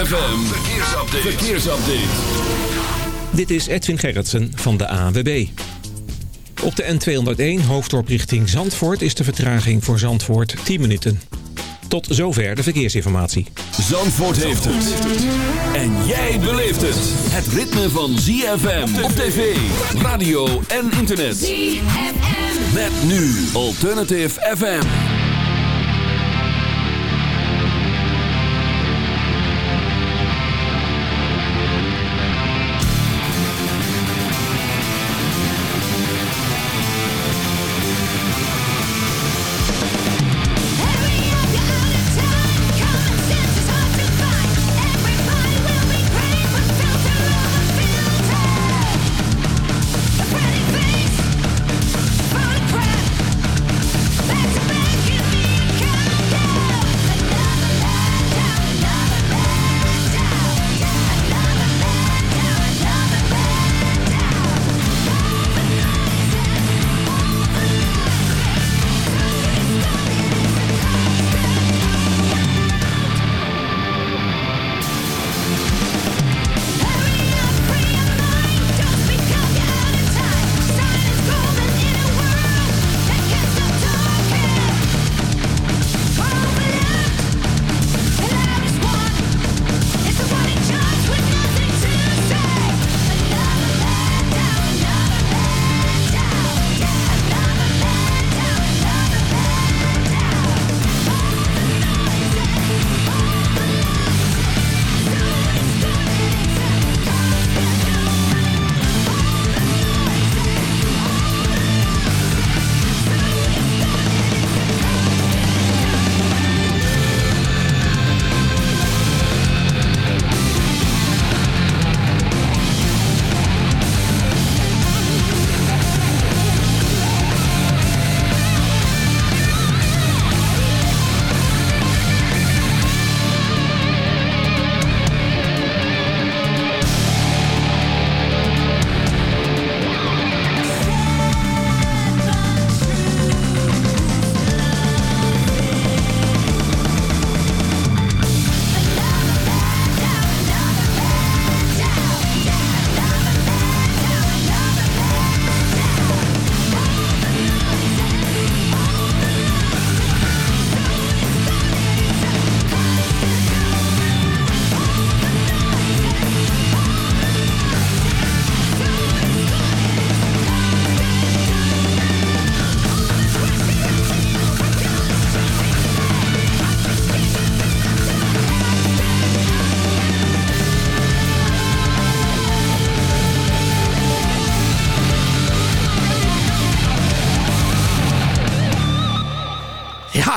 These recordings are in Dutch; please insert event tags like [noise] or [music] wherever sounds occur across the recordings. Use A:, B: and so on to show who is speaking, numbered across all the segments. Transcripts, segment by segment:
A: ZFM, verkeersupdate. verkeersupdate.
B: Dit is Edwin Gerritsen van de ANWB. Op de N201 hoofddorp richting Zandvoort is de vertraging voor Zandvoort 10 minuten. Tot zover de verkeersinformatie.
A: Zandvoort heeft het. En jij beleeft het. Het ritme van ZFM op tv, radio en internet. ZFM. Met nu Alternative FM.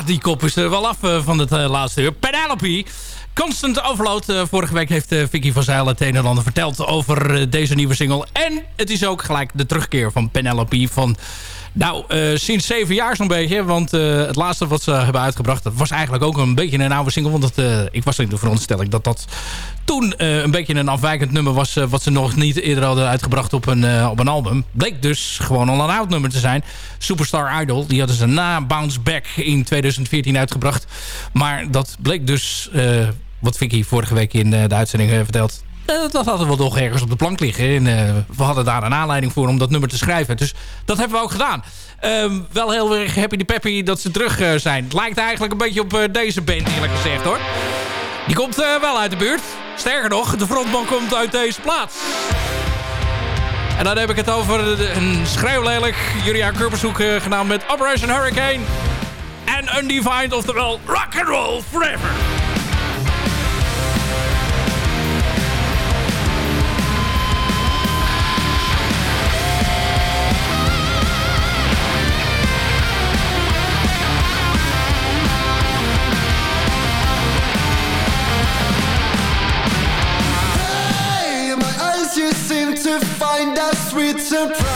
C: Die kop is er wel af eh, van het eh, laatste uur. Penelope. Constant Overload. Uh, vorige week heeft Vicky van Zijl het een en ander verteld over deze nieuwe single. En het is ook gelijk de terugkeer van Penelope van nou, uh, sinds zeven jaar zo'n beetje. Want uh, het laatste wat ze hebben uitgebracht... dat was eigenlijk ook een beetje een oude single. Want dat, uh, ik was in de veronderstelling dat dat toen een beetje een afwijkend nummer was... wat ze nog niet eerder hadden uitgebracht op een, op een album. Bleek dus gewoon een oud nummer te zijn. Superstar Idol. Die hadden ze na Bounce Back in 2014 uitgebracht. Maar dat bleek dus... wat Vicky vorige week in de uitzending verteld dat hadden we toch ergens op de plank liggen. En uh, we hadden daar een aanleiding voor om dat nummer te schrijven. Dus dat hebben we ook gedaan. Uh, wel heel erg happy de peppy dat ze terug uh, zijn. Het lijkt eigenlijk een beetje op deze band eerlijk gezegd hoor. Die komt wel uit de buurt. Sterker nog, de frontman komt uit deze plaats. En dan heb ik het over een schreeuwlelijk Julia Kurbershoek genaamd met Operation Hurricane. En Undefined, oftewel Rock and Roll Forever. find sweet surprise.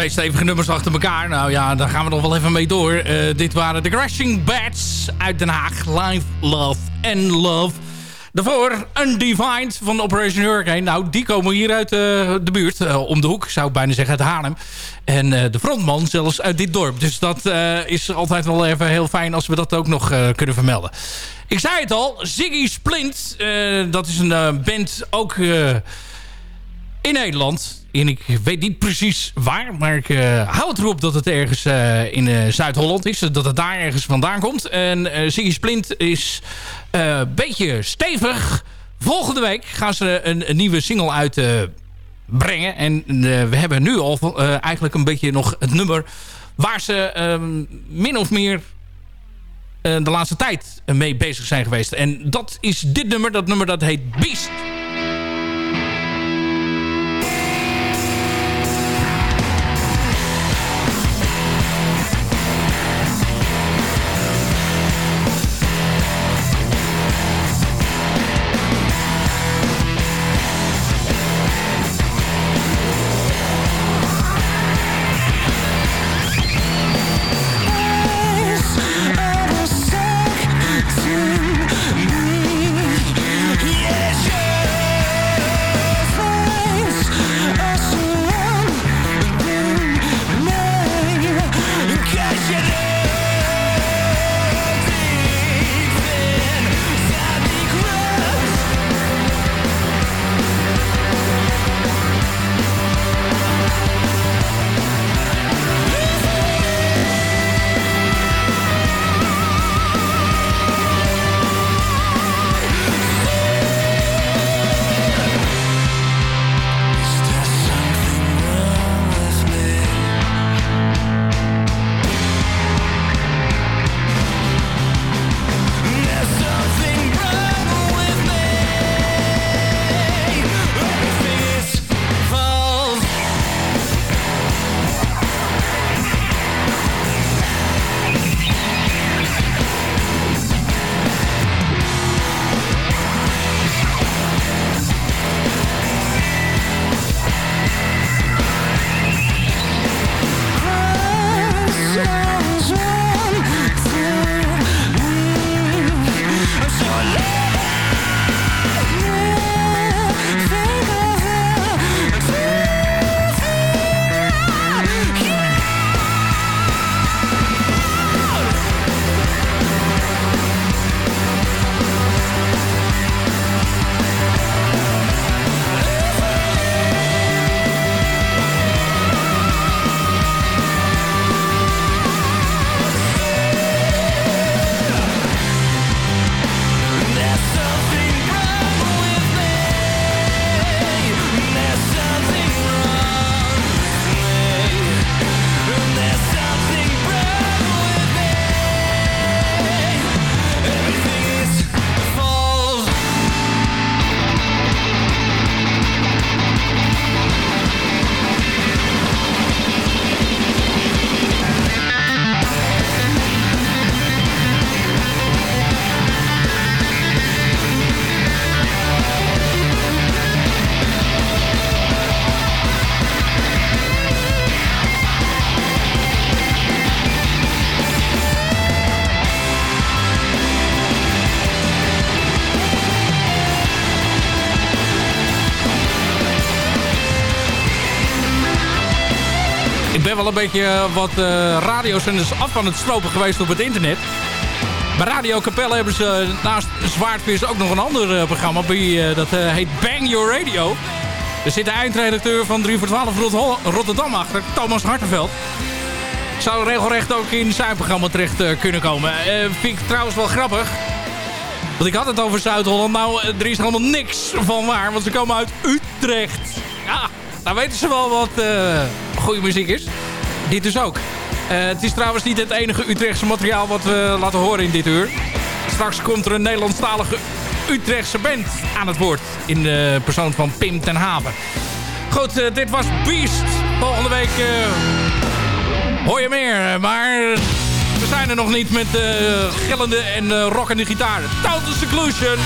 C: Twee stevige nummers achter elkaar. Nou ja, daar gaan we nog wel even mee door. Uh, dit waren de Crashing Bats uit Den Haag. Live, Love and Love. Daarvoor Undefined van Operation Hurricane. Nou, die komen hier uit uh, de buurt. Uh, om de hoek, zou ik bijna zeggen, uit Haarlem. En de frontman zelfs uit dit dorp. Dus dat is altijd wel even heel fijn als we dat ook nog kunnen vermelden. Ik zei het al, Ziggy Splint. dat is een band ook in Nederland. En ik weet niet precies waar, maar ik uh, hou het erop dat het ergens uh, in uh, Zuid-Holland is. Dat het daar ergens vandaan komt. En Ziggy Splint is een beetje stevig. Volgende week gaan ze een, een nieuwe single uitbrengen. en we hebben nu al eigenlijk een beetje nog het nummer... waar ze ehm, min of meer de laatste tijd mee bezig zijn geweest. En dat is dit nummer. Dat nummer dat heet Beast. Move [laughs] wel een beetje eh, wat uh, radiozenders af van het stropen geweest op het internet. Bij Radio Capelle hebben ze naast Zwaardvis ook nog een ander uh, programma. Bij, dat heet Bang Your Radio. Er zit de eindredacteur van 3 voor 12 Rotterdam achter, Thomas Hartenveld. Zou regelrecht ook in zijn programma terecht kunnen komen. vind ik trouwens wel grappig. Want ik had het over Zuid-Holland. Nou, er is helemaal niks van waar. Want ze komen uit Utrecht. Ja, daar weten ze wel wat goede muziek is dit dus ook. Uh, het is trouwens niet het enige Utrechtse materiaal wat we laten horen in dit uur. Straks komt er een Nederlandstalige Utrechtse band aan het woord. In de persoon van Pim ten Haven. Goed, uh, dit was Beast. Volgende week uh, hoor je meer. Maar we zijn er nog niet met de gillende en rockende gitaar. Total Seclusion.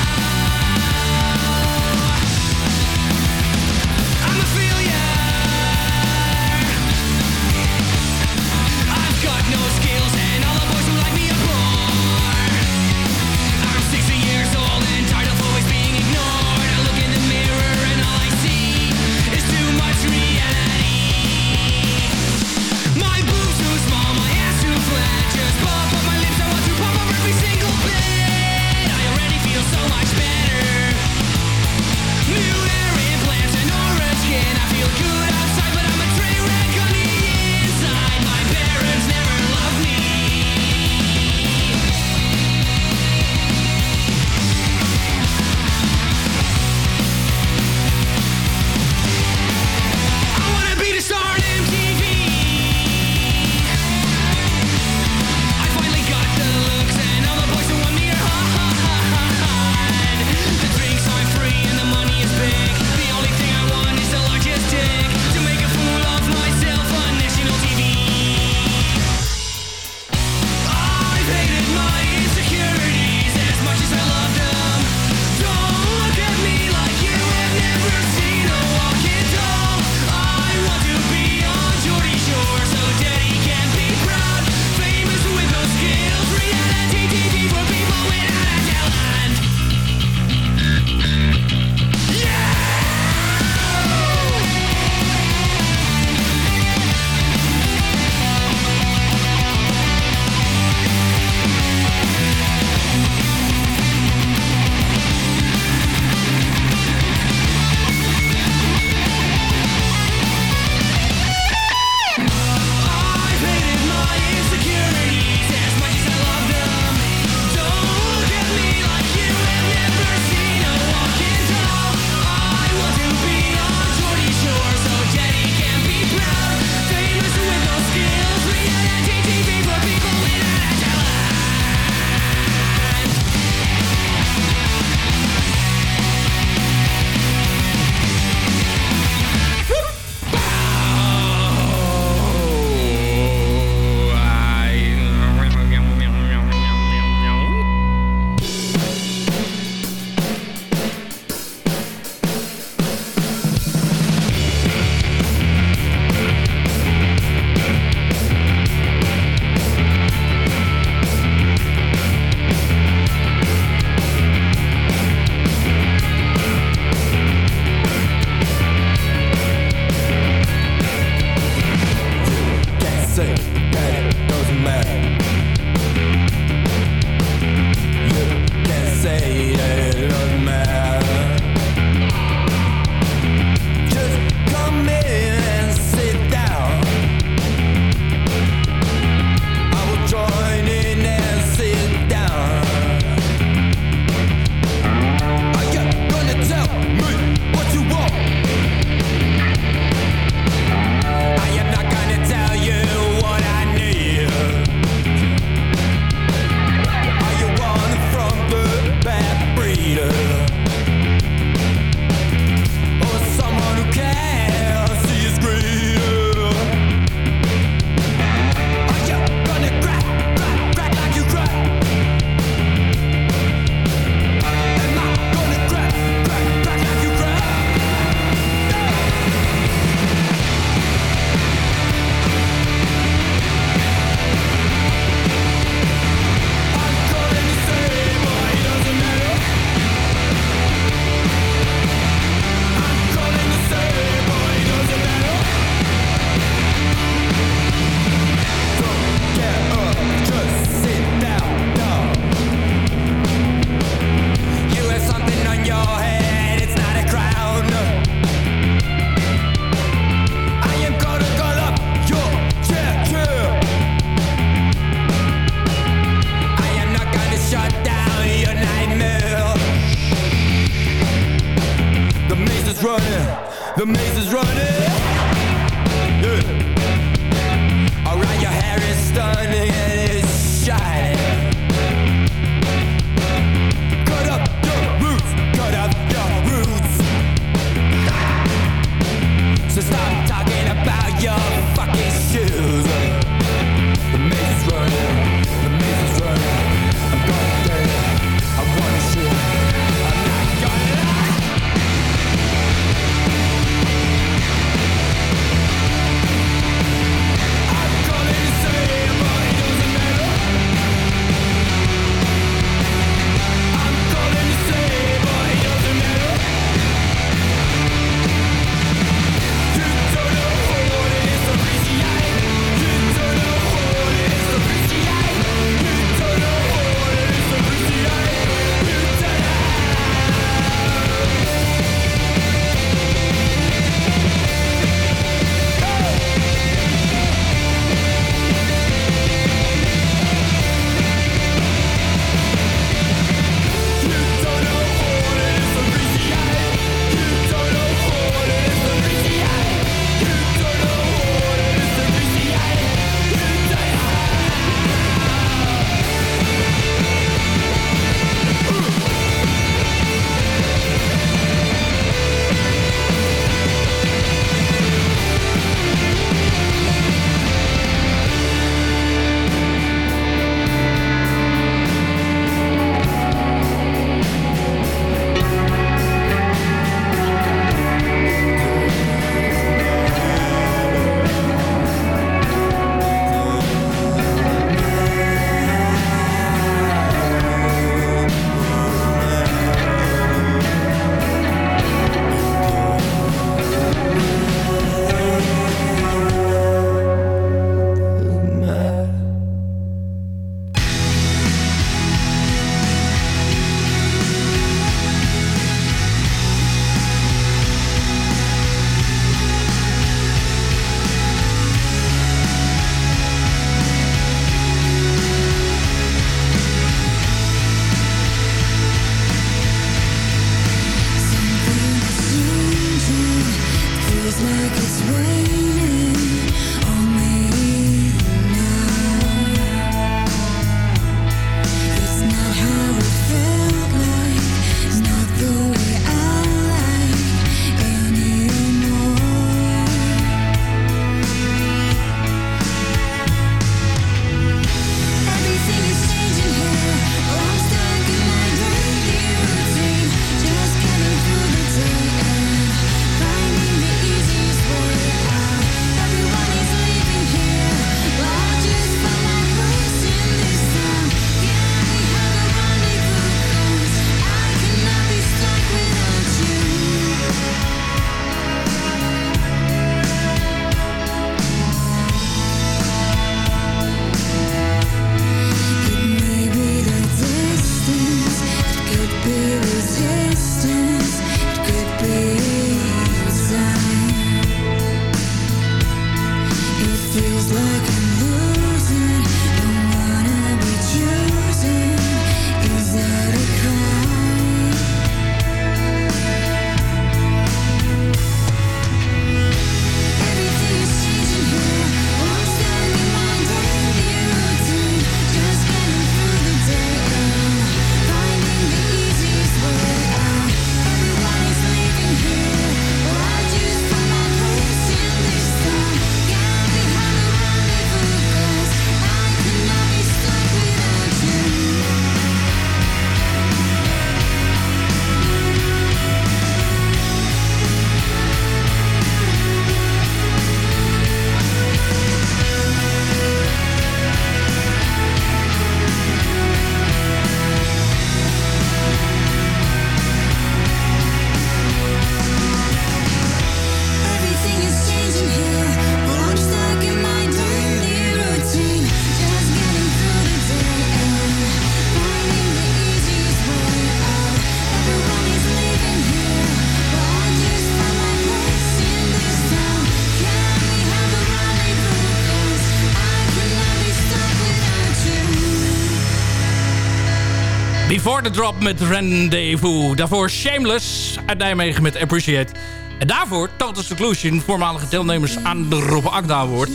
D: The
C: Drop met Rendezvous. Daarvoor Shameless uit Nijmegen met Appreciate. En daarvoor Total Seclusion, voormalige deelnemers aan de Rob Agda Award.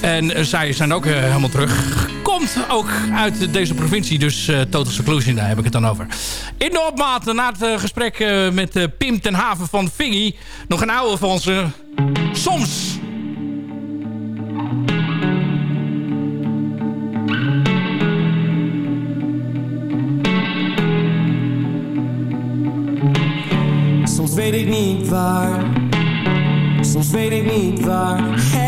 C: En zij zijn ook eh, helemaal terug. Komt ook uit deze provincie, dus eh, Total Seclusion, daar heb ik het dan over. In de opmaat, na het eh, gesprek met Pim ten Haven van Figgy... nog een oude van ze. Soms
E: weet ik niet waar, soms weet ik niet waar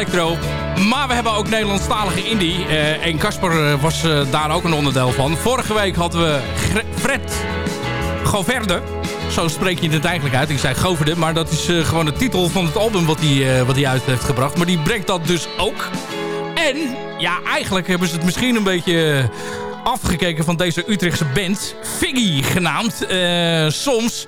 C: electro. Maar we hebben ook Nederlandstalige indie. Eh, en Casper eh, was eh, daar ook een onderdeel van. Vorige week hadden we Fred Goverde. Zo spreek je het eigenlijk uit. Ik zei Goverde, maar dat is gewoon de titel van het album wat hij, wat hij uit heeft gebracht. Maar die brengt dat dus ook. En ja, eigenlijk hebben ze het misschien een beetje afgekeken van deze Utrechtse band. Figgy genaamd. soms.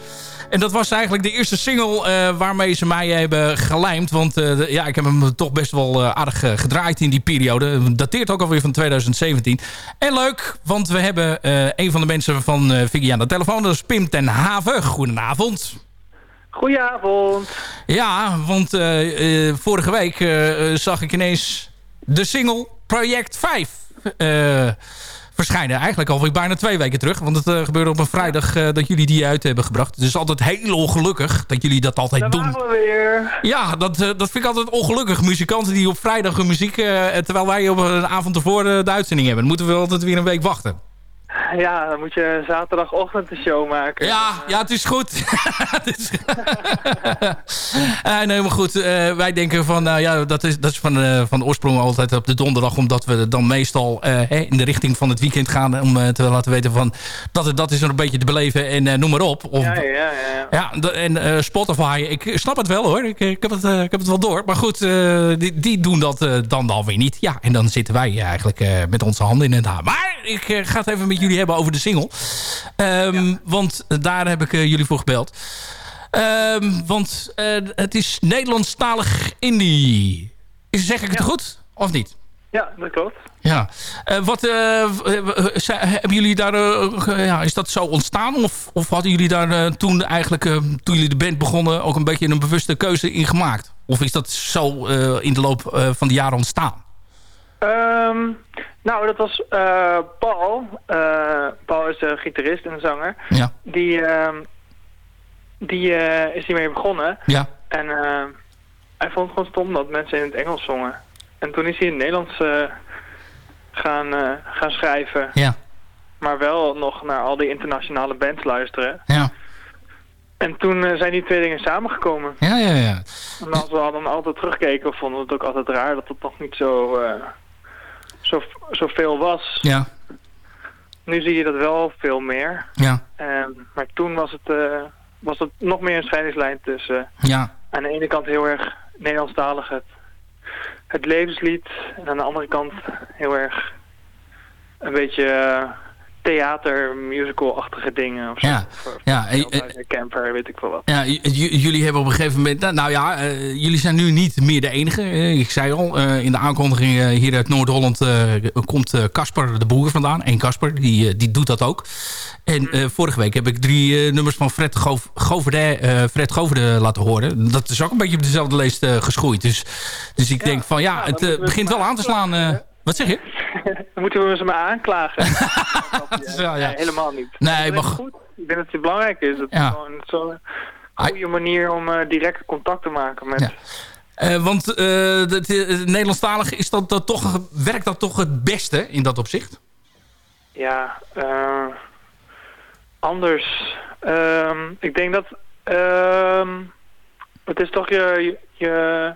C: En dat was eigenlijk de eerste single eh, waarmee ze mij hebben gelijmd. Want eh, ja, ik heb hem toch best wel eh, aardig gedraaid in die periode. Dateert ook alweer van 2017. En leuk, want we hebben een van de mensen van Figgy aan de telefoon. Dat is Pim ten Haven. Goedenavond.
F: Goedenavond.
C: Ja, want vorige week zag ik ineens de single Project 5 eh, verschijnen. Eigenlijk alweer bijna twee weken terug. Want het eh, gebeurde op een vrijdag eh, dat jullie die uit hebben gebracht. Dus altijd heel ongelukkig dat jullie dat altijd
F: Daar
C: doen.
F: waren we weer.
C: Ja, dat, eh, dat vind ik altijd ongelukkig. Muzikanten die op vrijdag hun muziek... terwijl wij op een avond ervoor de uitzending hebben. Dan moeten we altijd weer een week wachten.
F: Ja, dan moet je zaterdagochtend de show maken.
C: Ja, ja, het is goed. [laughs] Het is- [laughs] Eh, nee, maar goed. eh, wij denken van, nou ja, dat is, dat is van, eh, van oorsprong altijd op de donderdag. Omdat we dan meestal in de richting van het weekend gaan. Om te laten weten van, dat, het- dat is er een beetje te beleven. En noem maar op. Of,
F: Ja, ja, ja. ja.
C: ja, en Spotify, ik snap het wel hoor. Ik, ik, heb, het, ik heb het wel door. Maar goed, die, die doen dat eh, dan alweer niet. Ja, en dan zitten wij eigenlijk met onze handen in het haar. Maar ik ga het even met jullie hebben over de single. Ehm, Want daar heb ik eh, jullie voor gebeld. Ehm, want eh, het is Nederlandstalig indie. Is, zeg ik het goed? Of niet?
F: Ja, dat klopt.
C: Ja. Eh, wat, eh, eh, eh, hebben jullie daar, eh, ja, is dat zo ontstaan? Of, of hadden jullie daar eh, toen eigenlijk, eh, toen jullie de band begonnen, ook een beetje een bewuste keuze in gemaakt? Of is dat zo eh, in de loop eh, van de jaren ontstaan?
F: Ehm, nou, dat was eh, Paul. Eh, Paul is de gitarist en zanger.
C: Ja.
F: Die, ehm, die eh, is hiermee begonnen.
C: Ja.
F: En eh, hij vond het gewoon stom dat mensen in het Engels zongen. En toen is hij in het Nederlands gaan, gaan schrijven.
C: Ja.
F: Maar wel nog naar al die internationale bands luisteren.
C: Ja.
F: En toen zijn die twee dingen samengekomen.
C: Ja, ja, ja.
F: En als we dan altijd teruggekeken, vonden we het ook altijd raar dat het nog niet zo, zo, zoveel was.
C: Ja.
F: Nu zie je dat wel veel meer.
C: Ja.
F: Maar toen was het, eh, was het nog meer een scheidingslijn tussen
C: Ja.
F: aan de ene kant heel erg Nederlandstalig het, het levenslied. En aan de andere kant heel erg een beetje eh, theater, musical-achtige dingen. Of zo.
C: Ja. Ja, eh,
F: of camper, weet ik wel wat.
C: Ja, jullie hebben op een gegeven moment... Nou, nou ja, eh, jullie zijn nu niet meer de enige. Eh, ik zei al, eh, in de aankondiging eh, hier uit Noord-Holland... eh, komt eh, Casper de Boer vandaan. Eén Casper, die, eh, die doet dat ook. En eh, vorige week heb ik drie eh, nummers van Fred, Gov Goverde, eh, Fred Goverde laten horen. Dat is ook een beetje op dezelfde leest eh, geschoeid. Dus, dus ik denk van ja,
F: Ja,
C: het eh, begint wel aan te slaan. Eh. wat zeg je? [laughs]
F: Dan moeten we ze maar aanklagen. [laughs]
C: Ja, ja.
F: Nee, helemaal niet.
C: Nee,
F: Dat
C: go-
F: goed. Ik denk dat het belangrijk is. Het
C: Ja.
F: is gewoon zo'n goede manier om eh, direct contact te maken met...
C: Ja. Eh, want eh, het, het Nederlandstalige, is dat, dat toch, werkt dat toch het beste in dat opzicht?
F: Ja, eh, anders. Ehm, ik denk dat ehm, het is toch je, je-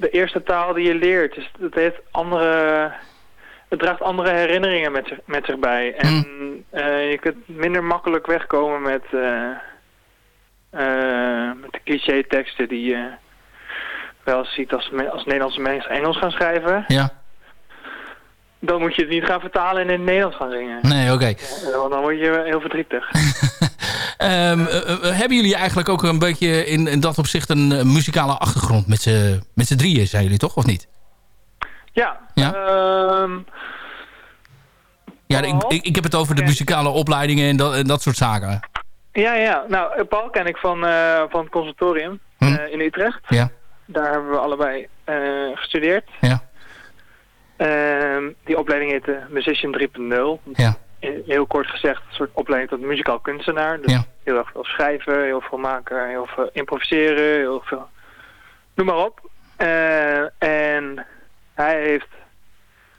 F: de eerste taal die je leert. Dus het heeft andere, het draagt andere herinneringen met zich, met zich bij. En eh, je kunt minder makkelijk wegkomen met, eh, eh, met de cliché teksten die je wel eens ziet als, als Nederlandse mensen Engels gaan schrijven.
C: Ja.
F: Dan moet je het niet gaan vertalen en in het Nederlands gaan zingen.
C: Nee, oké.
F: Want dan word je heel verdrietig. [laughs]
C: Ehm, eh, eh, hebben jullie eigenlijk ook een beetje in, in dat opzicht een eh, muzikale achtergrond met z'n drieën, zijn jullie toch, of niet?
F: ja.
C: Ja?
F: ehm,
C: Ja, ik, ik, ik heb het over de muzikale opleidingen en dat, en dat soort zaken.
F: ja, ja. Nou, eh, Paul ken ik van, eh, van het conservatorium
C: Hm.
F: eh, in Utrecht.
C: Ja,
F: Daar hebben we allebei eh, gestudeerd.
C: ja,
F: Ehm, die opleiding heette Musician 3.0.
C: ja,
F: Heel kort gezegd, een soort opleiding tot muzikaal kunstenaar. Dus
C: Ja.
F: Heel erg veel schrijven, heel veel maken, heel veel improviseren, heel veel... Noem maar op. Eh, en hij heeft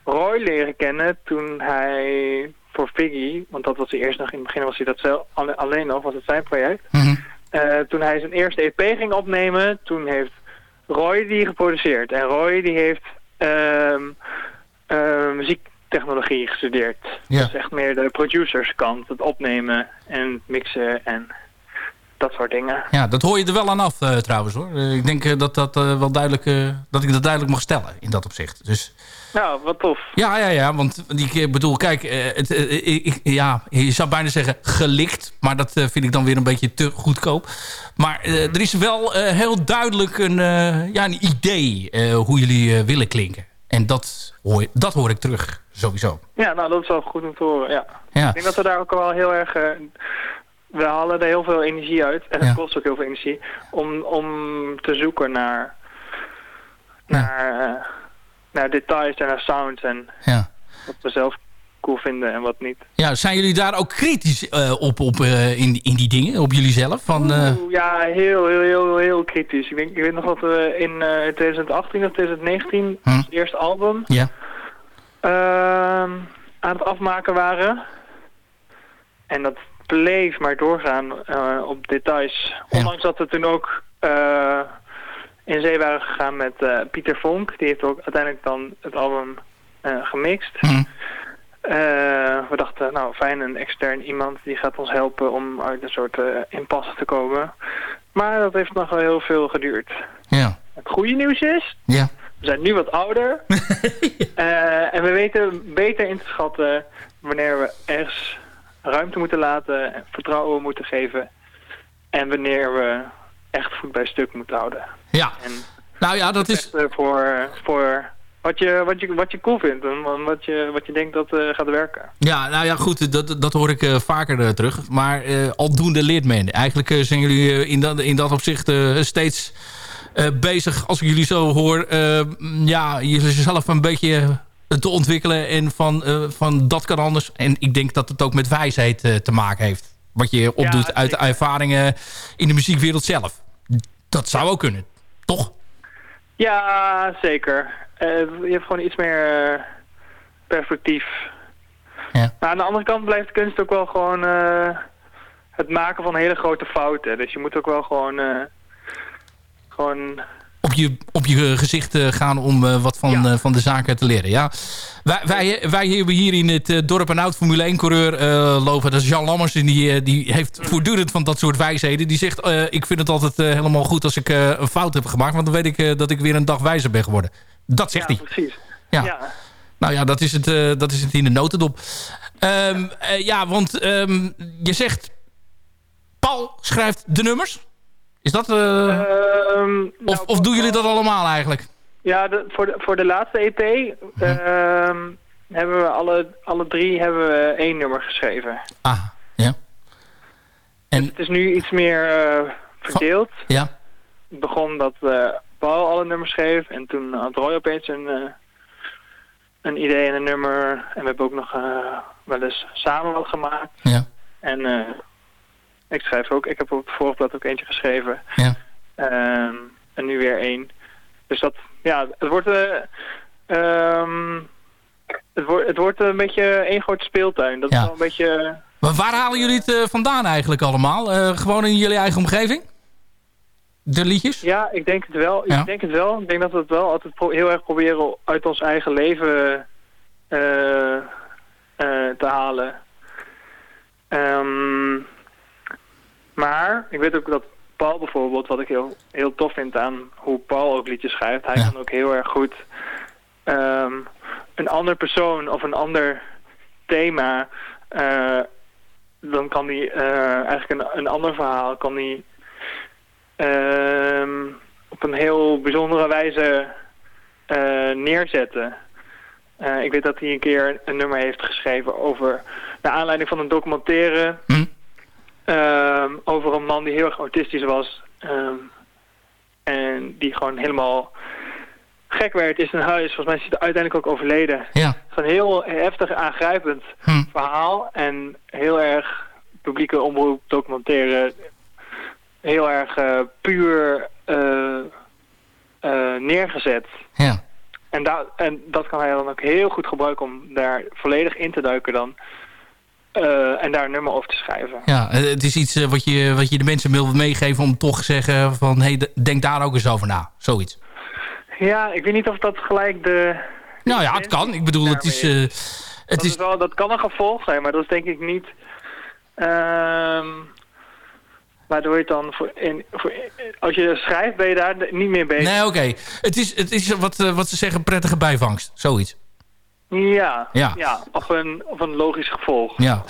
F: Roy leren kennen toen hij voor Figgy, want dat was hij eerst nog in het begin was hij dat zelf alle- alleen nog, was het zijn project.
C: Mhm.
F: Eh, toen hij zijn eerste EP ging opnemen, toen heeft Roy die geproduceerd. En Roy die heeft ehm, eh, muziektechnologie gestudeerd.
C: Ja.
F: Dus echt meer de producerskant. Het opnemen en mixen en dat soort dingen.
C: Ja, dat hoor je er wel aan af eh, trouwens hoor. Eh, ik denk eh, dat, dat, wel duidelijk, dat ik dat duidelijk mag stellen in dat opzicht. Dus
F: Nou, wat tof.
C: ja, ja, ja. Want ik bedoel, kijk, het, ik, ja, je zou bijna zeggen gelikt. Maar dat vind ik dan weer een beetje te goedkoop. Maar er is wel heel duidelijk een, ja, een idee hoe jullie willen klinken. En dat hoor, dat hoor ik terug, sowieso.
F: Ja, nou, dat is wel goed om te horen, ja.
C: Ja,
F: Ik denk dat we daar ook wel heel erg... eh, we halen er heel veel energie uit. En het
C: Ja.
F: kost ook heel veel energie. Om, om te zoeken naar... Naar, eh, naar details en naar sounds. En
C: ja.
F: wat we zelf cool vinden en wat niet.
C: ja, zijn jullie daar ook kritisch eh, op, op in, in die dingen, op jullie zelf? Van,
F: Oeh, ja, heel, heel, heel, heel kritisch. Ik, denk, ik weet nog dat we in eh, 2018 of 2019,
C: Hm.
F: ons eerste album,
C: ja,
F: aan het afmaken waren. En dat bleef maar doorgaan eh, op details.
C: Ja.
F: Ondanks dat we toen ook eh, in zee waren gegaan met eh, Pieter Vonk. Die heeft ook uiteindelijk dan het album gemixt.
C: Hm.
F: Eh, we dachten, nou fijn, een extern iemand die gaat ons helpen om uit een soort eh, impasse te komen. Maar dat heeft nog wel heel veel geduurd.
C: ja,
F: Het goede nieuws is,
C: ja.
F: We zijn nu wat ouder. [laughs] Eh, en we weten beter in te schatten wanneer we ergens ruimte moeten laten, en vertrouwen moeten geven. En wanneer we echt voet bij stuk moeten houden.
C: ja.
F: En
C: Nou ja, dat is...
F: eh, voor, voor wat, je, wat, je, wat je cool vindt en wat je, wat je denkt dat eh, gaat werken.
C: Ja, nou ja, goed, dat, dat hoor ik vaker terug. Maar aldoende leert men. Eigenlijk zijn jullie in, dat, in dat opzicht steeds bezig, als ik jullie zo hoor... eh, ja, jezelf een beetje eh, te ontwikkelen en van, eh, van dat kan anders. En ik denk dat het ook met wijsheid eh, te maken heeft. Wat je opdoet uit de ervaringen in de muziekwereld zelf. Dat zou ook kunnen, toch?
F: Ja, zeker. Eh, je hebt gewoon iets meer eh, perspectief.
C: Ja.
F: Maar aan de andere kant blijft kunst ook wel gewoon eh, het maken van hele grote fouten. Dus je moet ook wel gewoon... eh, gewoon
C: op je, op je gezicht eh, gaan om eh, wat van,
F: Ja.
C: eh, van de zaken te leren. Ja. Wij, wij, wij hebben hier in het dorp een oud Formule 1-coureur eh, lopen. Dat is Jan Lammers. En die, die heeft voortdurend van dat soort wijsheden. Die zegt, ik vind het altijd helemaal goed als ik een fout heb gemaakt. Want dan weet ik dat ik weer een dag wijzer ben geworden. Dat zegt
F: ja,
C: hij.
F: precies.
C: Ja.
F: Ja.
C: Nou ja, dat is het, dat is het in de notendop. Ehm, eh, ja, want ehm, je zegt... Paul schrijft de nummers. Is dat...
F: Ehm,
C: of,
F: nou,
C: of doen jullie dat allemaal eigenlijk?
F: Ja, de, voor, de, voor de laatste EP ehm, hebben we alle, alle drie hebben we één nummer geschreven.
C: Ah, ja. En
F: Het is nu iets meer eh, verdeeld.
C: ja,
F: Het begon dat eh, Paul alle nummers schreef en toen had Roy opeens een, eh, een idee en een nummer. En we hebben ook nog wel eens samen wat gemaakt.
C: ja,
F: En eh, ik schrijf ook, ik heb op het vorige blad ook eentje geschreven.
C: ja.
F: Ehm, en nu weer één. Dus dat, ja, het wordt, eh, ehm, het wordt, het wordt een beetje één grote speeltuin. Dat
C: Ja.
F: is wel een beetje,
C: Maar waar halen jullie het eh, vandaan eigenlijk allemaal? Eh, gewoon in jullie eigen omgeving? De liedjes?
F: ja, ik denk het wel.
C: Ja.
F: Ik denk het wel. Ik denk dat we het wel altijd heel erg proberen uit ons eigen leven eh, eh, te halen. Ehm, maar ik weet ook dat Paul bijvoorbeeld, wat ik heel, heel tof vind aan hoe Paul ook liedjes schrijft, hij
C: Ja.
F: kan ook heel erg goed ehm, een ander persoon of een ander thema, eh, dan kan hij eh, eigenlijk een, een ander verhaal kan hij ehm, op een heel bijzondere wijze eh, neerzetten. Ik weet dat hij een keer een nummer heeft geschreven over, naar aanleiding van een documentaire
C: Hm?
F: Ehm, over een man die heel erg autistisch was. ehm, en die gewoon helemaal gek werd in zijn huis. Volgens mij is hij uiteindelijk ook overleden.
C: Ja.
F: Het is een heel heftig aangrijpend
C: Hm.
F: verhaal. En heel erg publieke omroep documentaire. Heel erg eh, puur eh, eh, neergezet.
C: Ja.
F: En, en dat kan hij dan ook heel goed gebruiken om daar volledig in te duiken dan. Eh, en daar een nummer over te schrijven.
C: Ja, het is iets eh, wat, je, wat je de mensen wil meegeven om toch te zeggen van... hey, denk daar ook eens over na. Zoiets.
F: Ja, ik weet niet of dat gelijk de...
C: Nou ja, het kan. Ik bedoel, het is... eh, het
F: dat,
C: is
F: wel, dat kan een gevolg zijn, maar dat is denk ik niet... ehm waardoor je het dan... Voor, in, voor, als je schrijft, ben je daar niet meer bezig.
C: nee, oké. Het is, het is wat, wat ze zeggen prettige bijvangst. Zoiets.
F: Ja,
C: Ja.
F: ja. of, een, of een logisch gevolg.
C: Ja.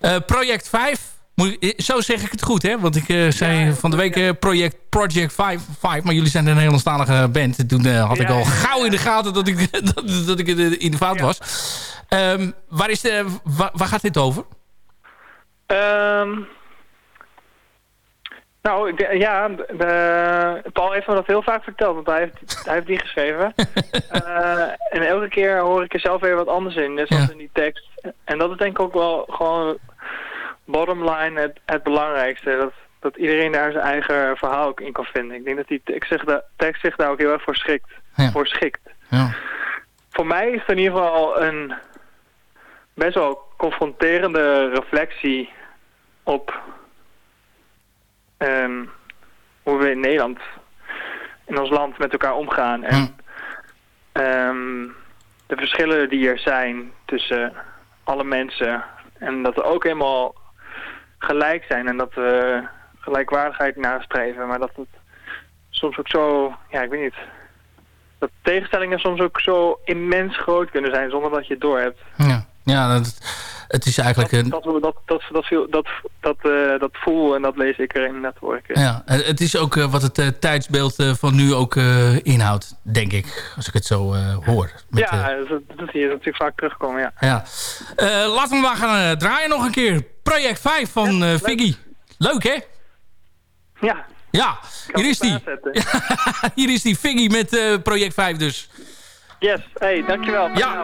C: Eh, project 5. Moet, je- zo zeg ik het goed, hè? Want ik eh, zei van de week eh, project, project 5, 5. Maar jullie zijn een Nederlandstalige band. Toen eh, had ik al gauw in de gaten dat ik, [laughs] dat, dat ik in de- fout was. Ehm, waar, is de, waar, waar gaat dit over?
F: Ehm, nou, ik, ja, de, Paul heeft me dat heel vaak verteld, want hij heeft, hij heeft die geschreven. [laughs] Eh, en elke keer hoor ik er zelf weer wat anders in, net zoals
C: Ja.
F: in die tekst. En dat is denk ik ook wel gewoon bottom line het, het belangrijkste. Dat, dat iedereen daar zijn eigen verhaal ook in kan vinden. Ik denk dat die tekst zich, daar- tekst zich daar ook heel erg voor schikt.
C: Ja.
F: Voor schikt.
C: Ja.
F: Voor mij is het in ieder geval een best wel confronterende reflectie op ehm, hoe we in Nederland, in ons land met elkaar omgaan. En
C: Hm.
F: ehm, de verschillen die er zijn tussen alle mensen. En dat we ook helemaal gelijk zijn en dat we gelijkwaardigheid nastreven. Maar dat het soms ook zo, ja ik weet niet, dat tegenstellingen soms ook zo immens groot kunnen zijn zonder dat je het door hebt.
C: Ja, ja dat, het is eigenlijk...
F: Dat,
C: een,
F: dat, dat, dat, dat, dat, dat, eh, dat voel en dat lees ik erin, dat hoor ik.
C: ja, het is ook eh, wat het eh, tijdsbeeld eh, van nu ook eh, inhoudt, denk ik. Als ik het zo eh, hoor. Met, eh,
F: ja, dat, dat zie je natuurlijk vaak terugkomen, ja.
C: Ja. Eh, laten we maar gaan eh, draaien nog een keer. Project 5 van eh Figgy. Leuk, hè?
F: Ja,
C: Ja, hier is die. [laughs] hier is die Figgy met eh, Project 5 dus.
F: Yes, hey, dankjewel.
C: Ja.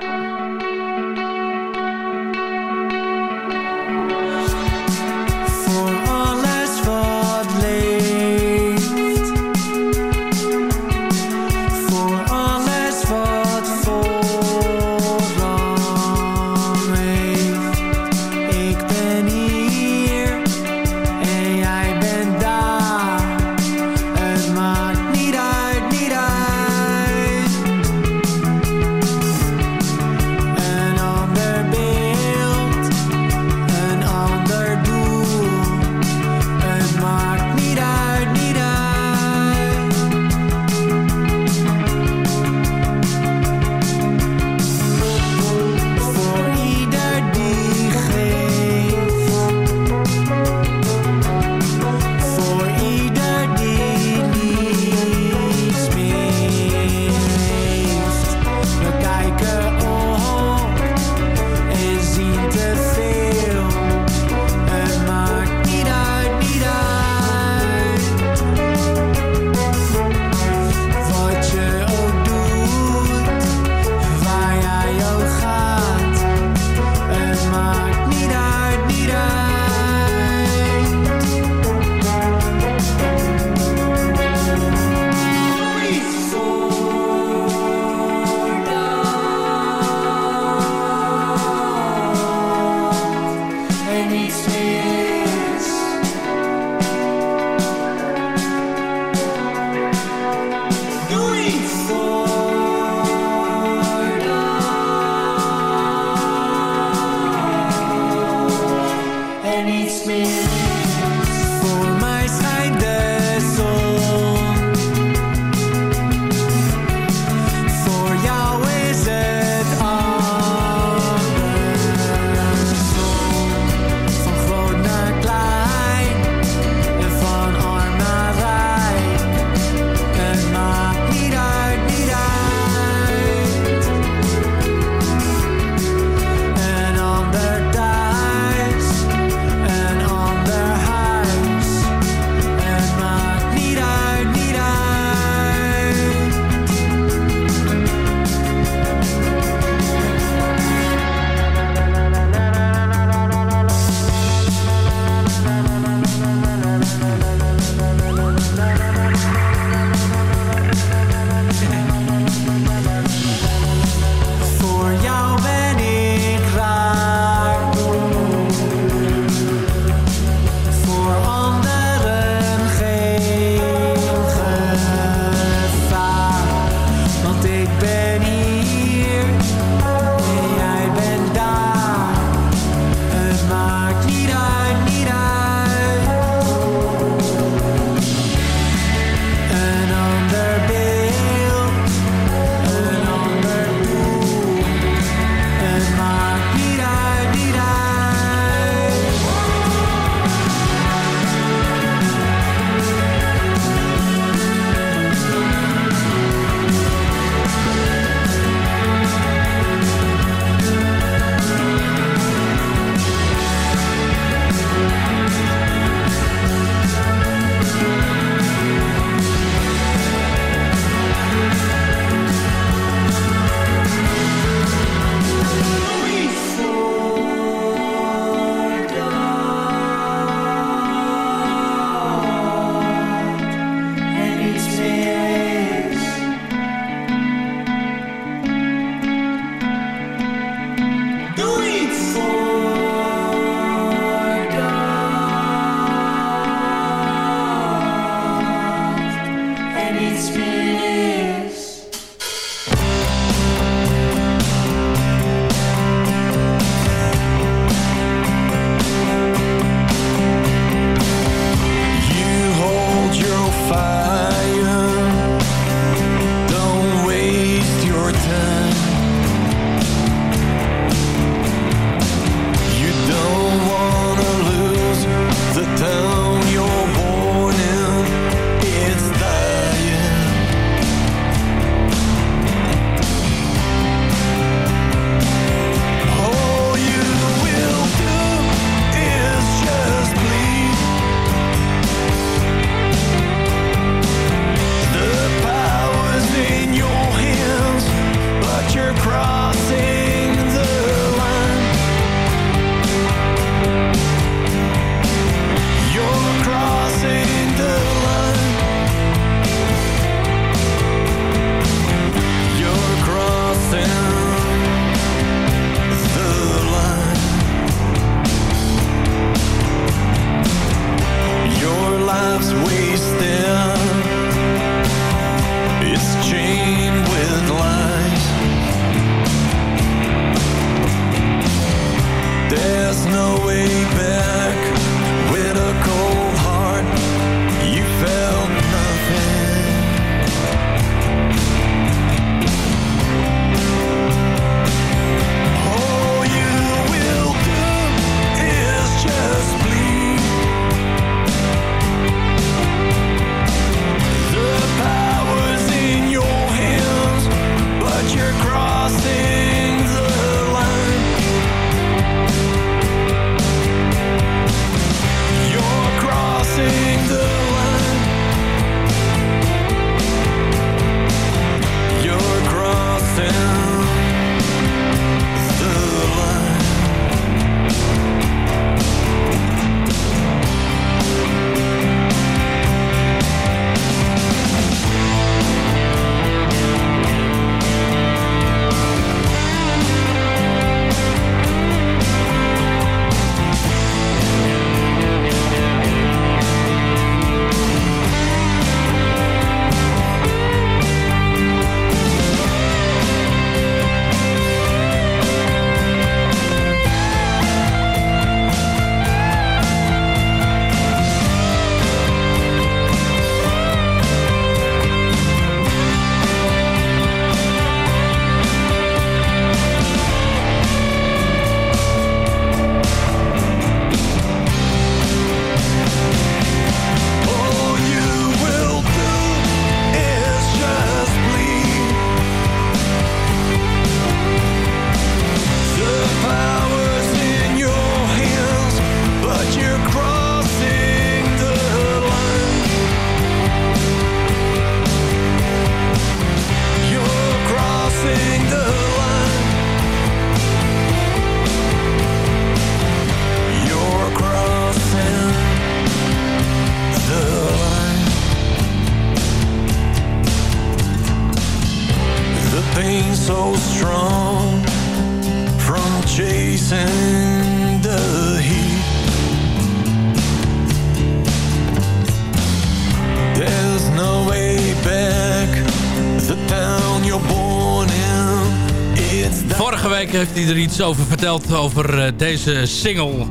G: iets over verteld over eh, deze single.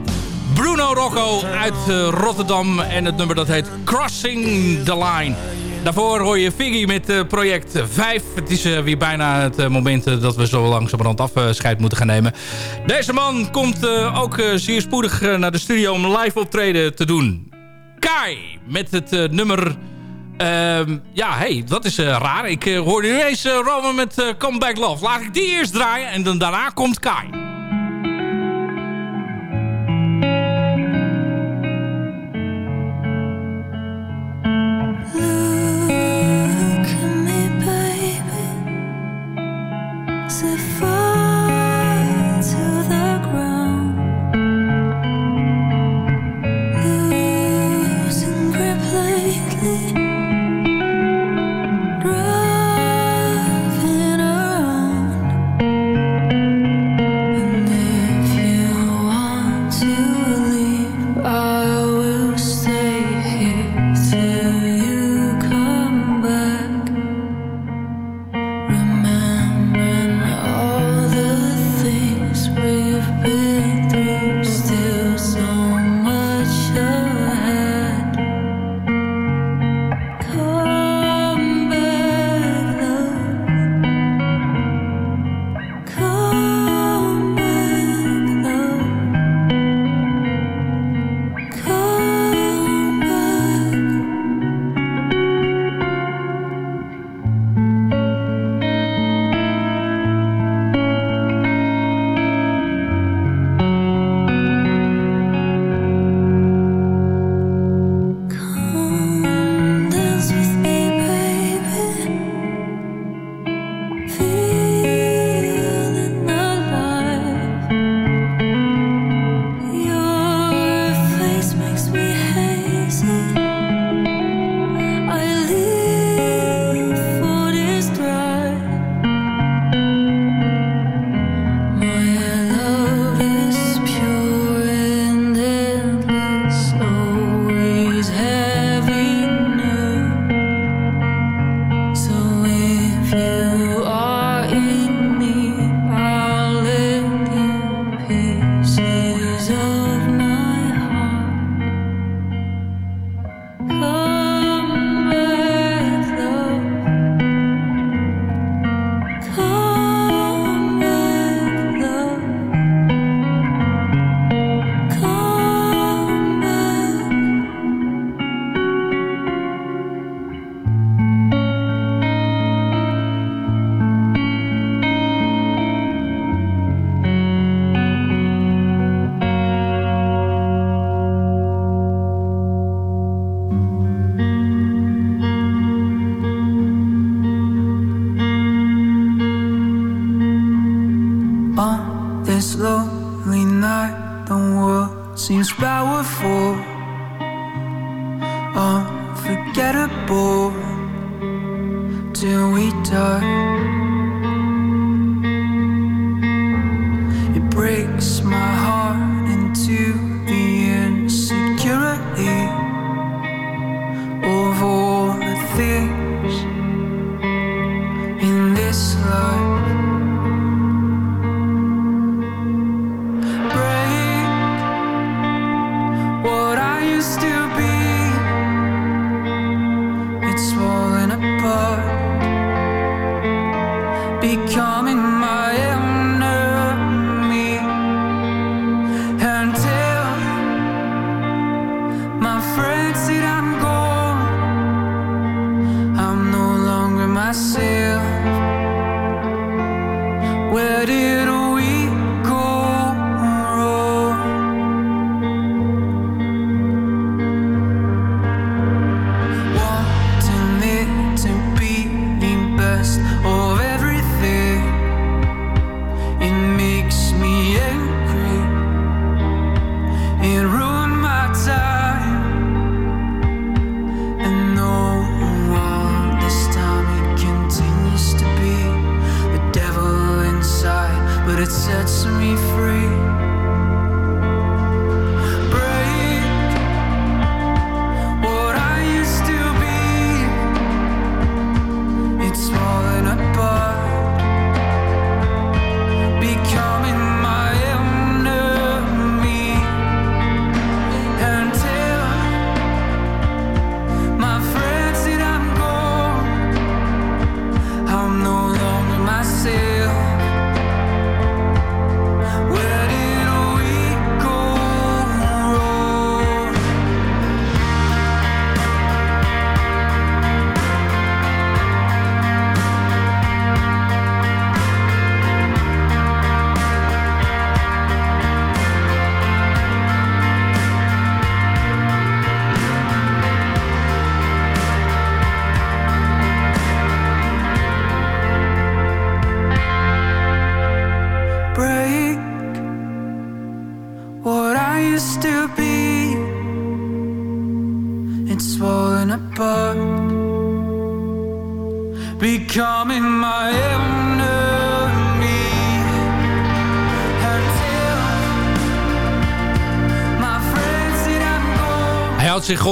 G: Bruno Rocco uit eh, Rotterdam en het nummer dat heet Crossing the Line. Daarvoor hoor je Figgy met eh, project 5. Het is weer bijna het moment dat we zo langzamerhand afscheid moeten gaan nemen. Deze man komt ook zeer spoedig naar de studio om live optreden te doen. Kai met het nummer Ehm, ja, hey, dat is eh, raar. Ik eh, hoorde nu eens eh, Rome met Comeback Love. Laat ik die eerst draaien en dan daarna komt Kai.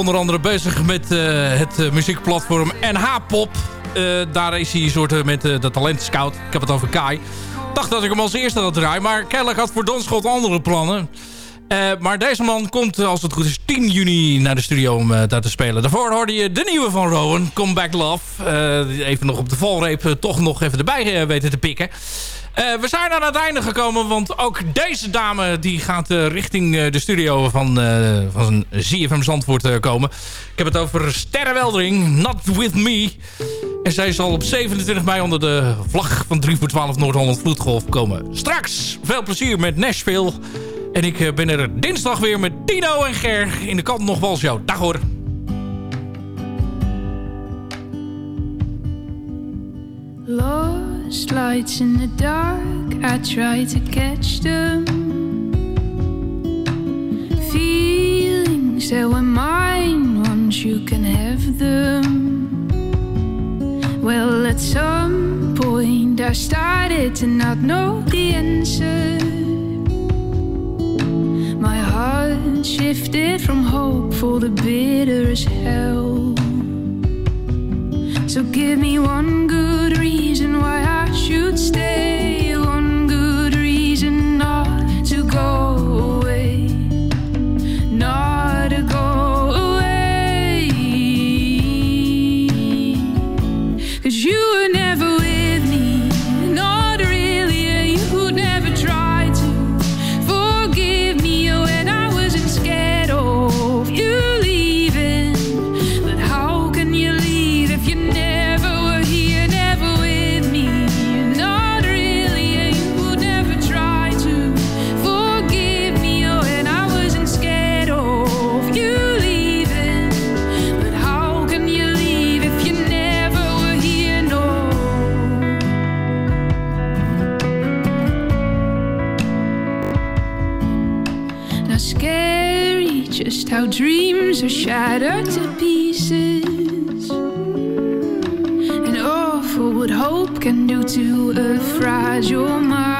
C: Onder andere bezig met eh, het eh, muziekplatform NH-pop. Eh, daar is hij soort eh, met de talent scout. Ik heb het over Kai. Dacht dat ik hem als eerste had draaien. Maar kennelijk had voor Donschot andere plannen. Maar deze man komt, als het goed is, 10 juni naar de studio om daar te spelen. Daarvoor hoorde je de nieuwe van Rowan, Come Back Love. Even nog op de valreep toch nog even erbij weten te pikken. Eh, we zijn aan het einde gekomen, want ook deze dame die gaat eh, richting eh, de studio van, van ZFM Zandvoort komen. Ik heb het over Sterre Weldering, Not With Me. En zij zal op 27 mei onder de vlag van 3 voor 12 Noord-Holland Vloedgolf komen. Straks veel plezier met Nashville. En ik ben er dinsdag weer met Tino en Ger in de Kant Nog Wel Show. Dag hoor.
G: Lights in the dark, I try to catch them. Feelings that were mine once you can have them. Well, at some point I started to not know the answer. My heart shifted from hope for the bitter as hell. So give me one good reason why I stay. Are shattered to pieces. And awful what hope can do to a fragile mind